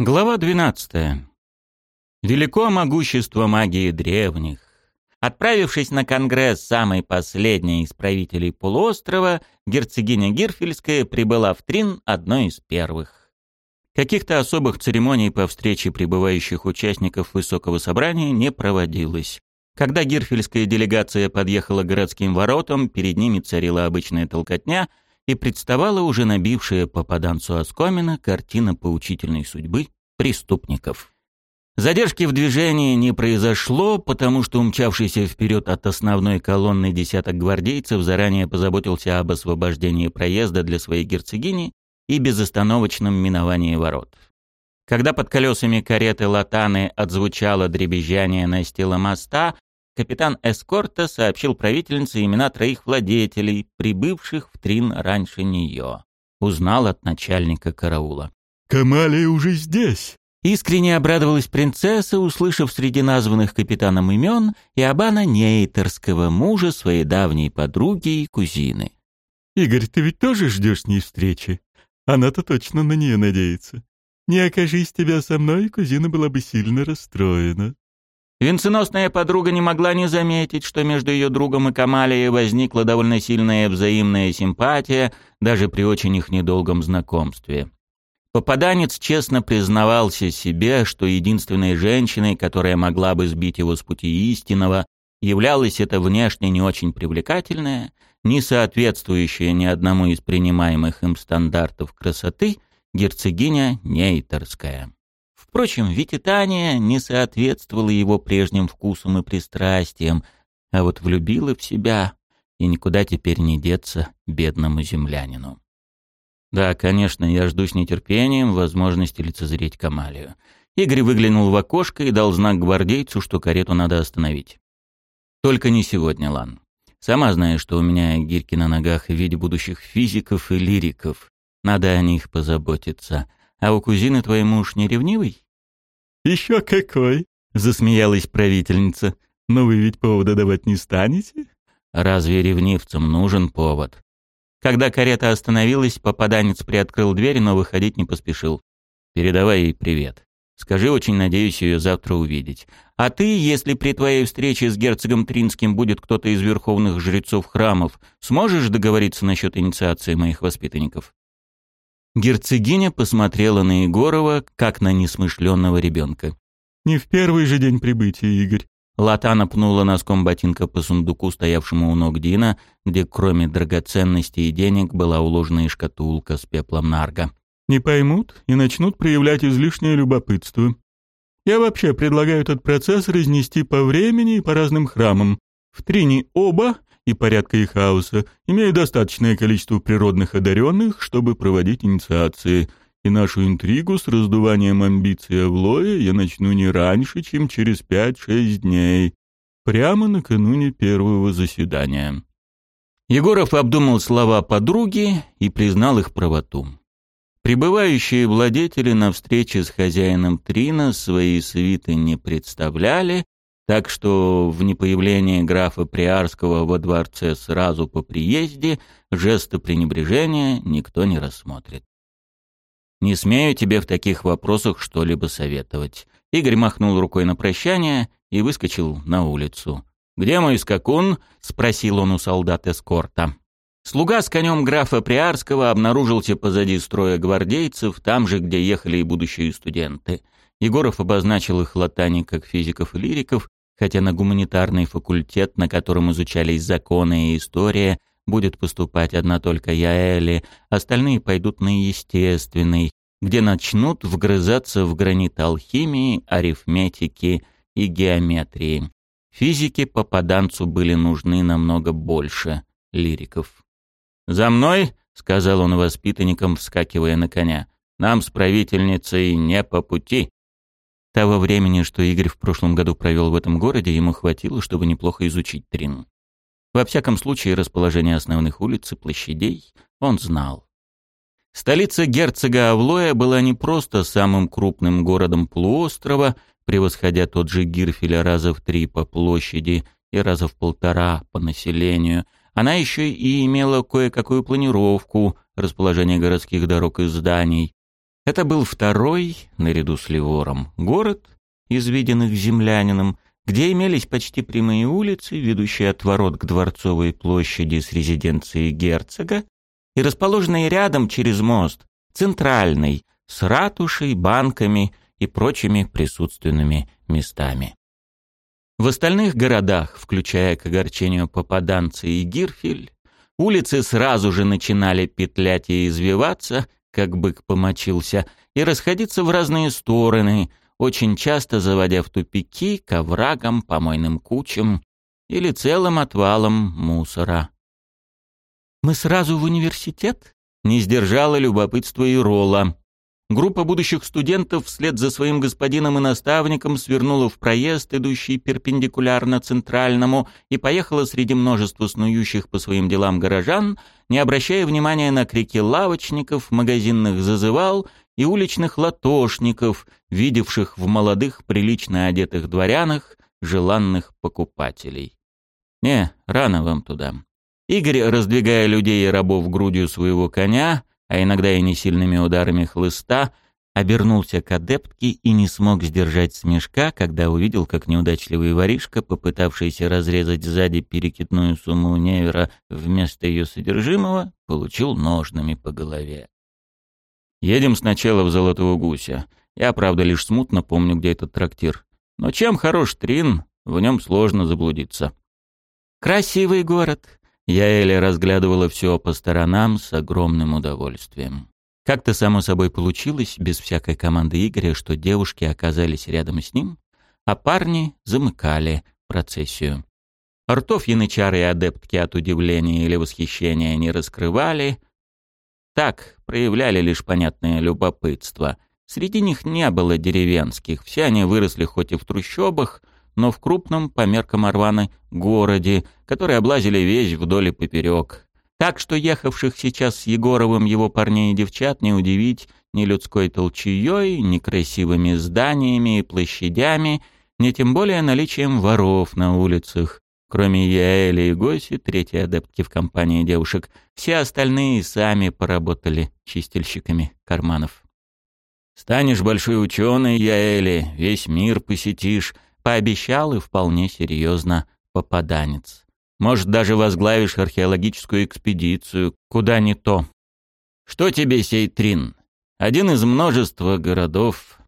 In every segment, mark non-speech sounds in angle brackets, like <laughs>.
Глава 12. Велико могущество магии древних. Отправившись на конгресс самой последней из правителей полуострова, герцогиня Гирфельская прибыла в Трин одной из первых. Каких-то особых церемоний по встрече прибывающих участников высокого собрания не проводилось. Когда гирфельская делегация подъехала к городским воротам, перед ними царила обычная толкотня — и представала уже набившая попаданцу оскомина картина поучительной судьбы преступников. Задержки в движении не произошло, потому что умчавшийся вперед от основной колонны десяток гвардейцев заранее позаботился об освобождении проезда для своей герцогини и безостановочном миновании ворот. Когда под колесами кареты Латаны отзвучало дребезжание настила моста, капитан эскорта сообщил правительнице имена троих владетелей, прибывших в Трин раньше нее. Узнал от начальника караула. «Камалия уже здесь!» Искренне обрадовалась принцесса, услышав среди названных капитаном имен и Абана Нейтерского, мужа своей давней подруги и кузины. «Игорь, ты ведь тоже ждешь с ней встречи? Она-то точно на нее надеется. Не окажись тебя со мной, кузина была бы сильно расстроена». Венценосная подруга не могла не заметить, что между ее другом и Камалией возникла довольно сильная взаимная симпатия, даже при очень их недолгом знакомстве. Попаданец честно признавался себе, что единственной женщиной, которая могла бы сбить его с пути истинного, являлась эта внешне не очень привлекательная, не соответствующая ни одному из принимаемых им стандартов красоты, герцогиня Нейтерская. Впрочем, Вититания не соответствовала его прежним вкусам и пристрастиям, а вот влюбила в себя, и никуда теперь не деться бедному землянину. Да, конечно, я жду с нетерпением возможности лицезреть Камалию. Игорь выглянул в окошко и дал знак гвардейцу, что карету надо остановить. Только не сегодня, Лан. Сама знаешь, что у меня гирьки на ногах в виде будущих физиков и лириков. Надо о них позаботиться. А у кузины твой муж не ревнивый? «Еще какой!» — засмеялась правительница. «Но вы ведь повода давать не станете?» «Разве ревнивцам нужен повод?» Когда карета остановилась, попаданец приоткрыл дверь, но выходить не поспешил. «Передавай ей привет. Скажи, очень надеюсь ее завтра увидеть. А ты, если при твоей встрече с герцогом Тринским будет кто-то из верховных жрецов храмов, сможешь договориться насчет инициации моих воспитанников?» Герцогиня посмотрела на Егорова, как на несмышленного ребенка. «Не в первый же день прибытия, Игорь». Латана пнула носком ботинка по сундуку, стоявшему у ног Дина, где кроме драгоценностей и денег была уложена и шкатулка с пеплом нарга. «Не поймут и начнут проявлять излишнее любопытство. Я вообще предлагаю этот процесс разнести по времени и по разным храмам. В Трине оба и порядка и хаоса, имея достаточное количество природных одаренных, чтобы проводить инициации, и нашу интригу с раздуванием амбиций Авлоя я начну не раньше, чем через пять-шесть дней, прямо накануне первого заседания». Егоров обдумал слова подруги и признал их правоту. Прибывающие владетели на встрече с хозяином Трина свои свиты не представляли, так что в непоявлении графа Приарского во дворце сразу по приезде жеста пренебрежения никто не рассмотрит. «Не смею тебе в таких вопросах что-либо советовать». Игорь махнул рукой на прощание и выскочил на улицу. «Где мой скакун?» — спросил он у солдат эскорта. Слуга с конем графа Приарского обнаружился позади строя гвардейцев, там же, где ехали и будущие студенты. Егоров обозначил их латани как физиков и лириков, хотя на гуманитарный факультет, на котором изучались законы и история, будет поступать одна только Яэли, остальные пойдут на естественный, где начнут вгрызаться в гранит алхимии, арифметики и геометрии. Физики попаданцу были нужны намного больше лириков. «За мной!» — сказал он воспитанникам, вскакивая на коня. «Нам с правительницей не по пути». Того времени, что Игорь в прошлом году провел в этом городе, ему хватило, чтобы неплохо изучить Трин. Во всяком случае, расположение основных улиц и площадей он знал. Столица герцога Авлоя была не просто самым крупным городом полуострова, превосходя тот же Гирфеля раза в три по площади и раза в полтора по населению, она еще и имела кое-какую планировку, расположение городских дорог и зданий, Это был второй, наряду с Ливором, город, изведенных землянином, где имелись почти прямые улицы, ведущие от ворот к Дворцовой площади с резиденцией герцога, и расположенный рядом через мост, центральный, с ратушей, банками и прочими присутственными местами. В остальных городах, включая к огорчению попаданцы и Гирфель, улицы сразу же начинали петлять и извиваться, как бык помочился, и расходиться в разные стороны, очень часто заводя в тупики к оврагам, помойным кучам или целым отвалам мусора. «Мы сразу в университет?» — не сдержала любопытство и Ролла. Группа будущих студентов вслед за своим господином и наставником свернула в проезд, идущий перпендикулярно центральному, и поехала среди множества снующих по своим делам горожан, не обращая внимания на крики лавочников, магазинных зазывал и уличных латошников, видевших в молодых прилично одетых дворянах желанных покупателей. «Не, рано вам туда». Игорь, раздвигая людей и рабов грудью своего коня, а иногда и несильными ударами хлыста, обернулся к адептке и не смог сдержать смешка, когда увидел, как неудачливый воришка, попытавшийся разрезать сзади перекидную сумму невера вместо ее содержимого, получил ножными по голове. «Едем сначала в Золотого Гуся. Я, правда, лишь смутно помню, где этот трактир. Но чем хорош Трин, в нем сложно заблудиться». «Красивый город», я Эля разглядывала все по сторонам с огромным удовольствием. Как-то само собой получилось, без всякой команды Игоря, что девушки оказались рядом с ним, а парни замыкали процессию. Ртов янычары и адептки от удивления или восхищения не раскрывали. Так, проявляли лишь понятное любопытство. Среди них не было деревенских, все они выросли хоть и в трущобах, но в крупном, по меркам Орваны, городе, который облазили весь вдоль и поперек. Так что ехавших сейчас с Егоровым его парней и девчат не удивить ни людской толчеей, ни красивыми зданиями и площадями, ни тем более наличием воров на улицах. Кроме Яэли и Госи, третьей адептки в компании девушек, все остальные сами поработали чистильщиками карманов. «Станешь большой ученый, Яэли, весь мир посетишь», Пообещал и вполне серьезно попаданец. Может, даже возглавишь археологическую экспедицию, куда не то. Что тебе сей Трин? Один из множества городов.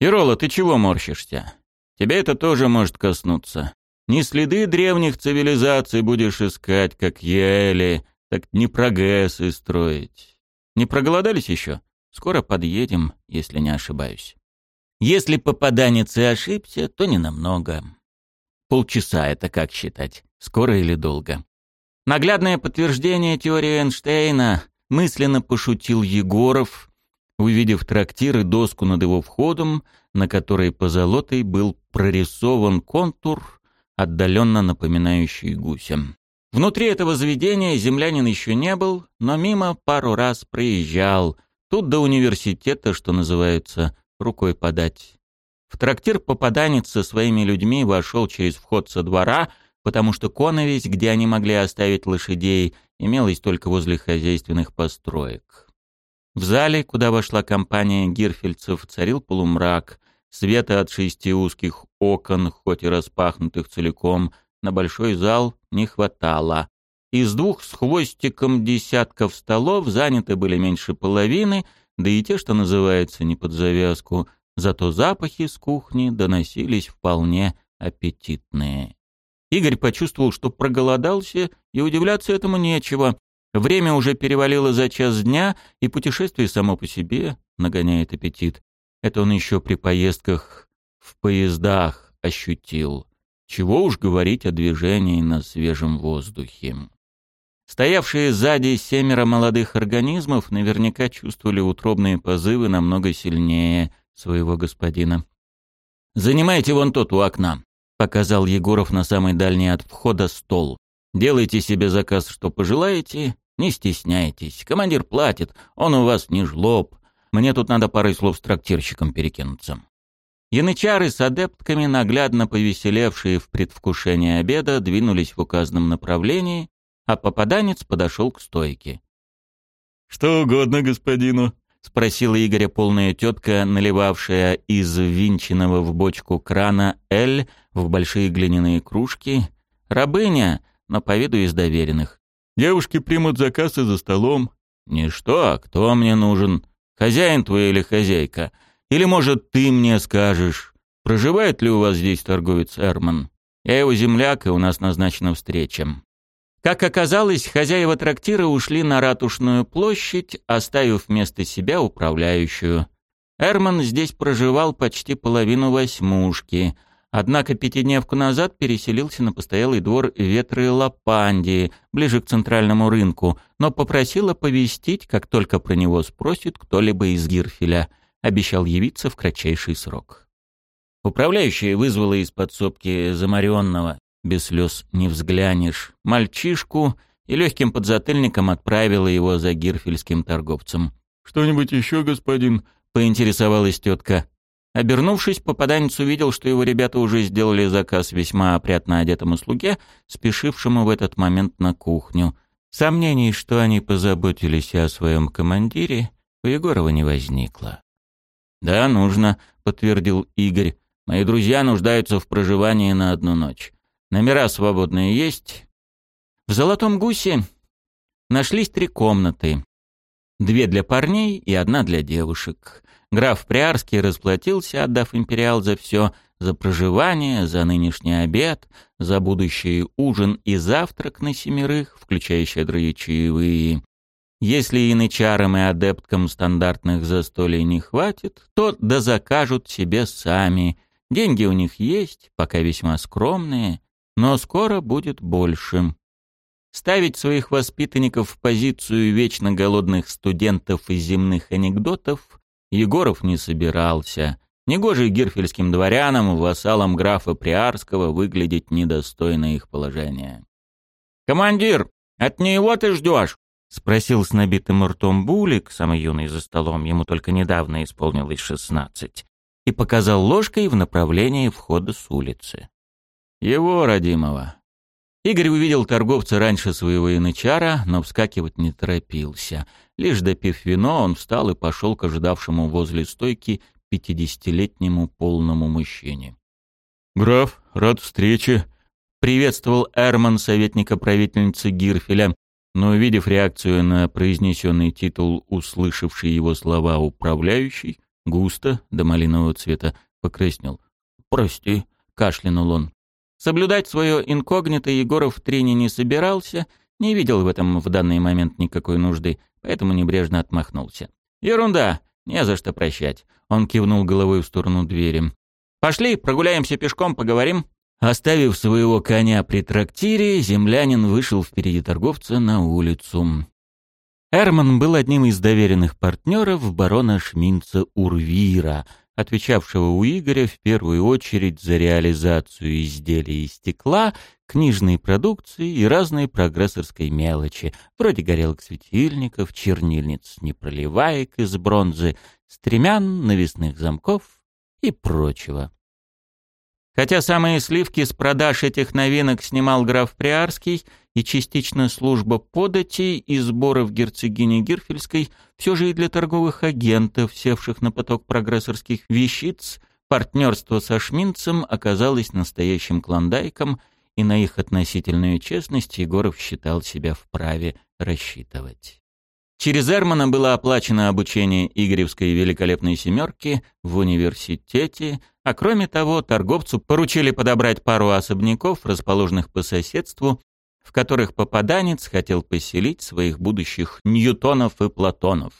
Ирола, ты чего морщишься? Тебе это тоже может коснуться. Не следы древних цивилизаций будешь искать, как ели, так не прогрессы строить. Не проголодались еще? Скоро подъедем, если не ошибаюсь. Если попаданец и ошибся, то не намного. Полчаса это как считать, скоро или долго. Наглядное подтверждение теории Эйнштейна мысленно пошутил Егоров, увидев трактир и доску над его входом, на которой позолотой был прорисован контур, отдаленно напоминающий гуся. Внутри этого заведения землянин еще не был, но мимо пару раз проезжал. Тут до университета, что называется, рукой подать. В трактир попаданец со своими людьми вошел через вход со двора, потому что коновесь, где они могли оставить лошадей, имелась только возле хозяйственных построек. В зале, куда вошла компания гирфельцев, царил полумрак. Света от шести узких окон, хоть и распахнутых целиком, на большой зал не хватало. Из двух с хвостиком десятков столов заняты были меньше половины — да и те, что называется, не под завязку, зато запахи с кухни доносились вполне аппетитные. Игорь почувствовал, что проголодался, и удивляться этому нечего. Время уже перевалило за час дня, и путешествие само по себе нагоняет аппетит. Это он еще при поездках в поездах ощутил. Чего уж говорить о движении на свежем воздухе. Стоявшие сзади семеро молодых организмов наверняка чувствовали утробные позывы намного сильнее своего господина. «Занимайте вон тот у окна», — показал Егоров на самый дальний от входа стол. «Делайте себе заказ, что пожелаете, не стесняйтесь. Командир платит, он у вас не жлоб. Мне тут надо парой слов с трактирщиком перекинуться». Янычары с адептками, наглядно повеселевшие в предвкушении обеда, двинулись в указанном направлении, а попаданец подошел к стойке. «Что угодно господину», — спросила Игоря полная тетка, наливавшая из винченного в бочку крана «Эль» в большие глиняные кружки. «Рабыня, но по виду из доверенных». «Девушки примут заказ и за столом». «Не что, а кто мне нужен? Хозяин твой или хозяйка? Или, может, ты мне скажешь, проживает ли у вас здесь торговец Эрман? Я его земляк, и у нас назначена встреча». Как оказалось, хозяева трактира ушли на ратушную площадь, оставив вместо себя управляющую. Эрман здесь проживал почти половину восьмушки, однако пятидневку назад переселился на постоялый двор Ветры Лапандии, ближе к центральному рынку, но попросил оповестить, как только про него спросит кто-либо из Гирфеля. Обещал явиться в кратчайший срок. Управляющая вызвала из подсобки замаренного без слез не взглянешь, мальчишку и легким подзатыльником отправила его за гирфельским торговцем. «Что-нибудь еще, господин?» — поинтересовалась тетка. Обернувшись, попаданец увидел, что его ребята уже сделали заказ весьма опрятно одетому слуге, спешившему в этот момент на кухню. Сомнений, что они позаботились о своем командире, у Егорова не возникло. «Да, нужно», — подтвердил Игорь. «Мои друзья нуждаются в проживании на одну ночь. Номера свободные есть. В «Золотом гусе» нашлись три комнаты. Две для парней и одна для девушек. Граф Приарский расплатился, отдав империал за все, за проживание, за нынешний обед, за будущий ужин и завтрак на семерых, включая щедрые чаевые. Если инычарам и адепткам стандартных застолий не хватит, то да закажут себе сами. Деньги у них есть, пока весьма скромные, но скоро будет больше. Ставить своих воспитанников в позицию вечно голодных студентов из земных анекдотов Егоров не собирался. Негоже гирфельским дворянам, вассалам графа Приарского, выглядеть недостойно их положения. «Командир, от него ты ждешь?» — спросил с набитым ртом Булик, самый юный за столом, ему только недавно исполнилось шестнадцать, и показал ложкой в направлении входа с улицы. Его родимого. Игорь увидел торговца раньше своего янычара, но вскакивать не торопился. Лишь допив вино, он встал и пошел к ожидавшему возле стойки пятидесятилетнему полному мужчине. «Граф, рад встрече», — приветствовал Эрман, советника правительницы Гирфеля, но, увидев реакцию на произнесенный титул, услышавший его слова управляющий, густо, до малинового цвета, покраснел. «Прости», — кашлянул он. Соблюдать свое инкогнито Егоров в Трине не собирался, не видел в этом в данный момент никакой нужды, поэтому небрежно отмахнулся. «Ерунда, не за что прощать», — он кивнул головой в сторону двери. «Пошли, прогуляемся пешком, поговорим». Оставив своего коня при трактире, землянин вышел впереди торговца на улицу. Эрман был одним из доверенных партнеров барона Шминца Урвира — отвечавшего у Игоря в первую очередь за реализацию изделий из стекла, книжной продукции и разной прогрессорской мелочи, вроде горелок светильников, чернильниц непроливаек из бронзы, стремян, навесных замков и прочего. Хотя самые сливки с продаж этих новинок снимал граф Приарский и частично служба податей и сборов герцогини Гирфельской, все же и для торговых агентов, севших на поток прогрессорских вещиц, партнерство со Шминцем оказалось настоящим клондайком, и на их относительную честность Егоров считал себя вправе рассчитывать. Через Эрмана было оплачено обучение Игоревской великолепной семерки в университете, а кроме того, торговцу поручили подобрать пару особняков, расположенных по соседству, в которых попаданец хотел поселить своих будущих Ньютонов и Платонов.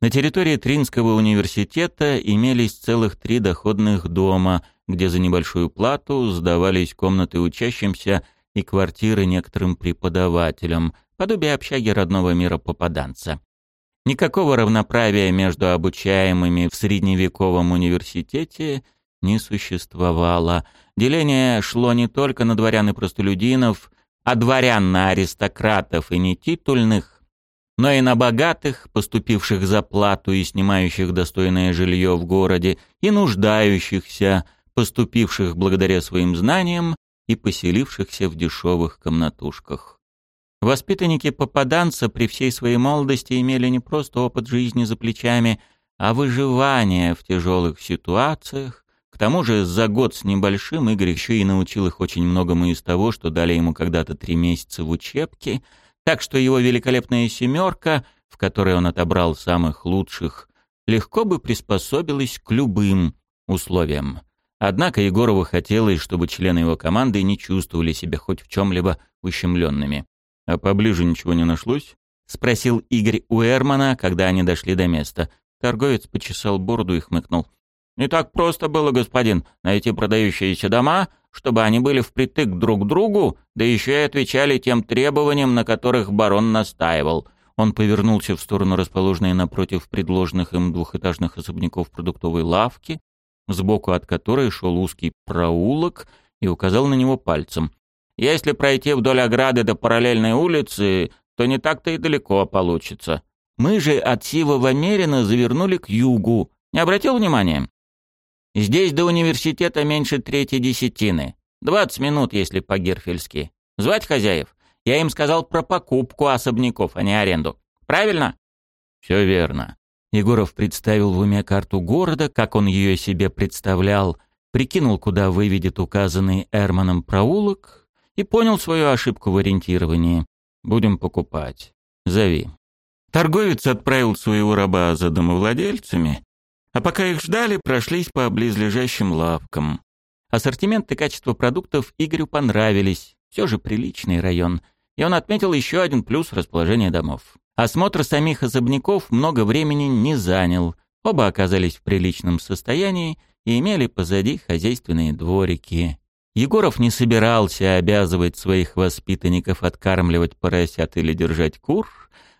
На территории Тринского университета имелись целых три доходных дома, где за небольшую плату сдавались комнаты учащимся и квартиры некоторым преподавателям – подобие общаги родного мира попаданца. Никакого равноправия между обучаемыми в средневековом университете не существовало. Деление шло не только на дворян и простолюдинов, а дворян на аристократов и нетитульных, но и на богатых, поступивших за плату и снимающих достойное жилье в городе, и нуждающихся, поступивших благодаря своим знаниям и поселившихся в дешевых комнатушках. Воспитанники попаданца при всей своей молодости имели не просто опыт жизни за плечами, а выживание в тяжелых ситуациях. К тому же за год с небольшим Игорь еще и научил их очень многому из того, что дали ему когда-то три месяца в учебке, так что его великолепная «семерка», в которой он отобрал самых лучших, легко бы приспособилась к любым условиям. Однако Егорову хотелось, чтобы члены его команды не чувствовали себя хоть в чем-либо ущемленными. «А поближе ничего не нашлось?» — спросил Игорь у Эрмана, когда они дошли до места. Торговец почесал бороду и хмыкнул. «Не так просто было, господин, найти продающиеся дома, чтобы они были впритык друг к другу, да еще и отвечали тем требованиям, на которых барон настаивал». Он повернулся в сторону расположенной напротив предложенных им двухэтажных особняков продуктовой лавки, сбоку от которой шел узкий проулок, и указал на него пальцем. Если пройти вдоль ограды до параллельной улицы, то не так-то и далеко получится. Мы же от Сивого Мерина завернули к югу. Не обратил внимания? Здесь до университета меньше трети десятины. Двадцать минут, если по-герфельски. Звать хозяев? Я им сказал про покупку особняков, а не аренду. Правильно? Все верно. Егоров представил в уме карту города, как он ее себе представлял, прикинул, куда выведет указанный Эрманом проулок, и понял свою ошибку в ориентировании. Будем покупать. Зови. Торговец отправил своего раба за домовладельцами, а пока их ждали, прошлись по близлежащим лавкам. Ассортимент и качество продуктов Игорю понравились. Все же приличный район. И он отметил еще один плюс расположения домов. Осмотр самих особняков много времени не занял. Оба оказались в приличном состоянии и имели позади хозяйственные дворики. Егоров не собирался обязывать своих воспитанников откармливать поросят или держать кур,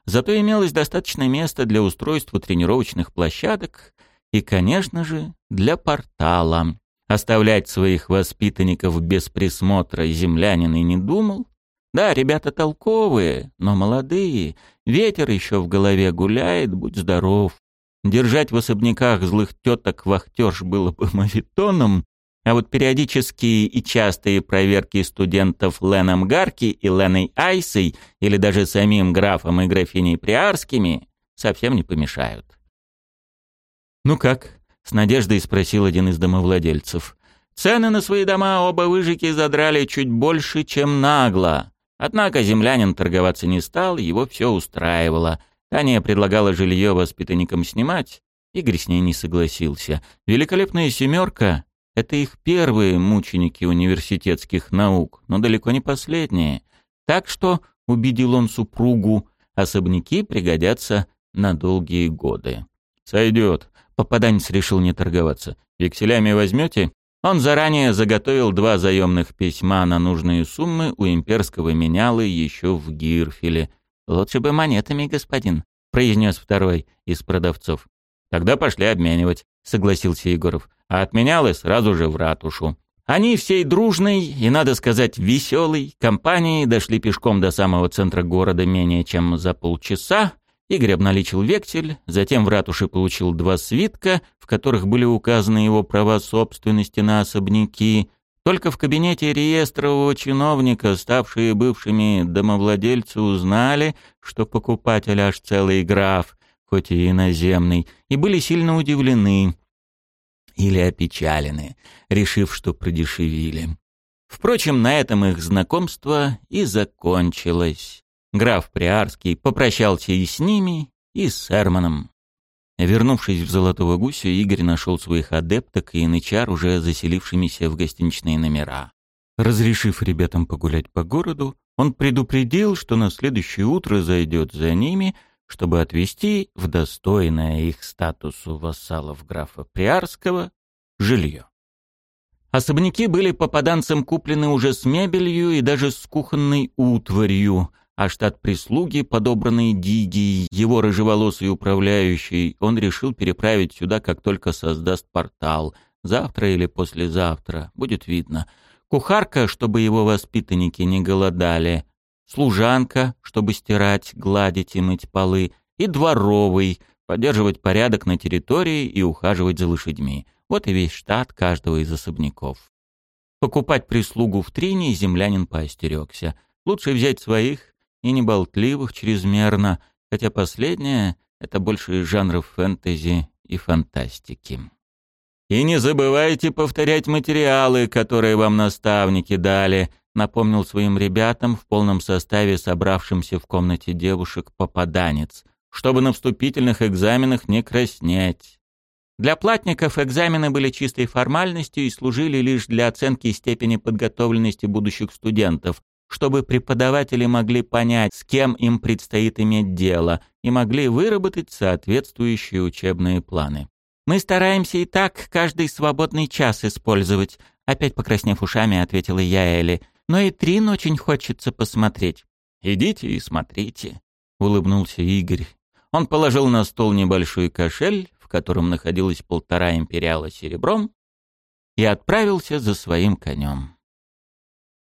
зато имелось достаточно места для устройства тренировочных площадок и, конечно же, для портала. Оставлять своих воспитанников без присмотра землянин и не думал. Да, ребята толковые, но молодые, ветер еще в голове гуляет, будь здоров. Держать в особняках злых теток вахтерш было бы <laughs> мавитоном, а вот периодические и частые проверки студентов Леном Гарки и Леной Айсой или даже самим графом и графиней Приарскими совсем не помешают. «Ну как?» — с надеждой спросил один из домовладельцев. Цены на свои дома оба выжики задрали чуть больше, чем нагло. Однако землянин торговаться не стал, его все устраивало. Таня предлагала жилье воспитанникам снимать. Игорь с ней не согласился. Великолепная семерка это их первые мученики университетских наук, но далеко не последние. Так что, убедил он супругу, особняки пригодятся на долгие годы. «Сойдет», — попаданец решил не торговаться. «Векселями возьмете?» Он заранее заготовил два заемных письма на нужные суммы у имперского менялы еще в Гирфеле. «Лучше бы монетами, господин», — произнес второй из продавцов. «Тогда пошли обменивать», — согласился Егоров а отменял и сразу же в ратушу. Они всей дружной и, надо сказать, веселой компанией дошли пешком до самого центра города менее чем за полчаса. Игорь обналичил вексель, затем в ратуше получил два свитка, в которых были указаны его права собственности на особняки. Только в кабинете реестрового чиновника, ставшие бывшими домовладельцы, узнали, что покупатель аж целый граф, хоть и иноземный, и были сильно удивлены или опечалены, решив, что продешевили. Впрочем, на этом их знакомство и закончилось. Граф Приарский попрощался и с ними, и с Эрманом. Вернувшись в Золотого Гуся, Игорь нашел своих адепток и янычар, уже заселившимися в гостиничные номера. Разрешив ребятам погулять по городу, он предупредил, что на следующее утро зайдет за ними, чтобы отвезти в достойное их статусу вассалов графа Приарского жилье. Особняки были попаданцам куплены уже с мебелью и даже с кухонной утварью, а штат прислуги, подобранный Дигией, его рыжеволосый управляющий, он решил переправить сюда, как только создаст портал. Завтра или послезавтра, будет видно. Кухарка, чтобы его воспитанники не голодали — служанка, чтобы стирать, гладить и мыть полы, и дворовый, поддерживать порядок на территории и ухаживать за лошадьми. Вот и весь штат каждого из особняков. Покупать прислугу в Трине землянин поостерегся. Лучше взять своих и неболтливых чрезмерно, хотя последнее — это больше из жанров фэнтези и фантастики. «И не забывайте повторять материалы, которые вам наставники дали», напомнил своим ребятам в полном составе собравшимся в комнате девушек попаданец, чтобы на вступительных экзаменах не краснеть. Для платников экзамены были чистой формальностью и служили лишь для оценки степени подготовленности будущих студентов, чтобы преподаватели могли понять, с кем им предстоит иметь дело, и могли выработать соответствующие учебные планы. «Мы стараемся и так каждый свободный час использовать», опять покраснев ушами, ответила я Элли. «Но и Трин очень хочется посмотреть». «Идите и смотрите», — улыбнулся Игорь. Он положил на стол небольшой кошель, в котором находилось полтора империала серебром, и отправился за своим конем.